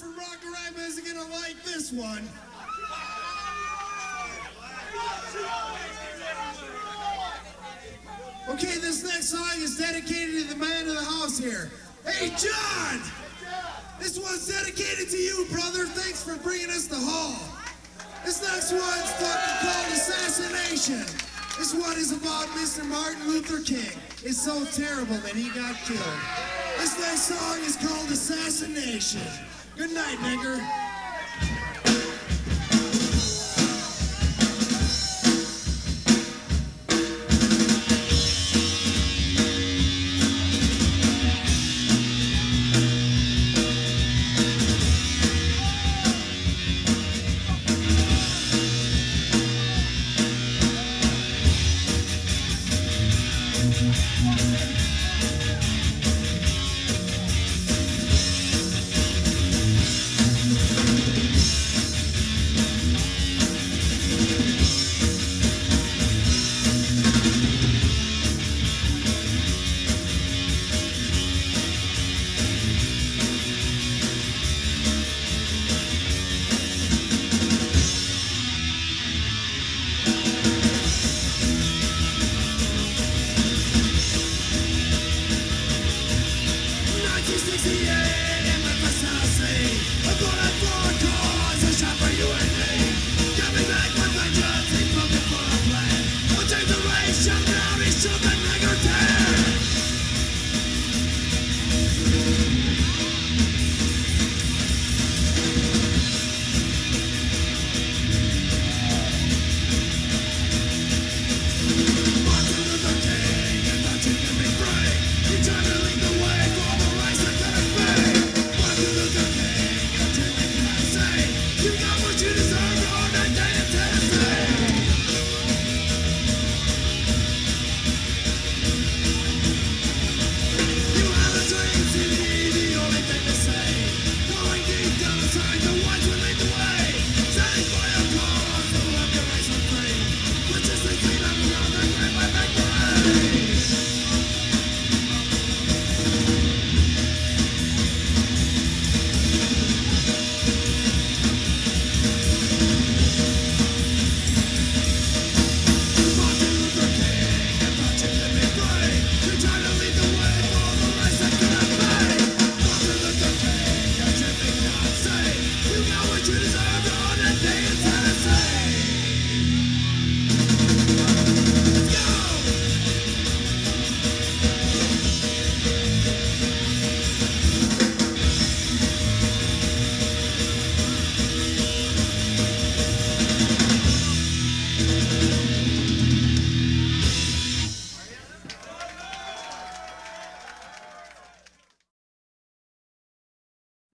from Rockarama isn't gonna like this one. Okay, this next song is dedicated to the man of the house here. Hey, John! This one's dedicated to you, brother. Thanks for bringing us the hall. This next one's fucking called Assassination. This one is about Mr. Martin Luther King. It's so terrible that he got killed. This next song is called Assassination. Good night, nigger.